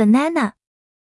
banana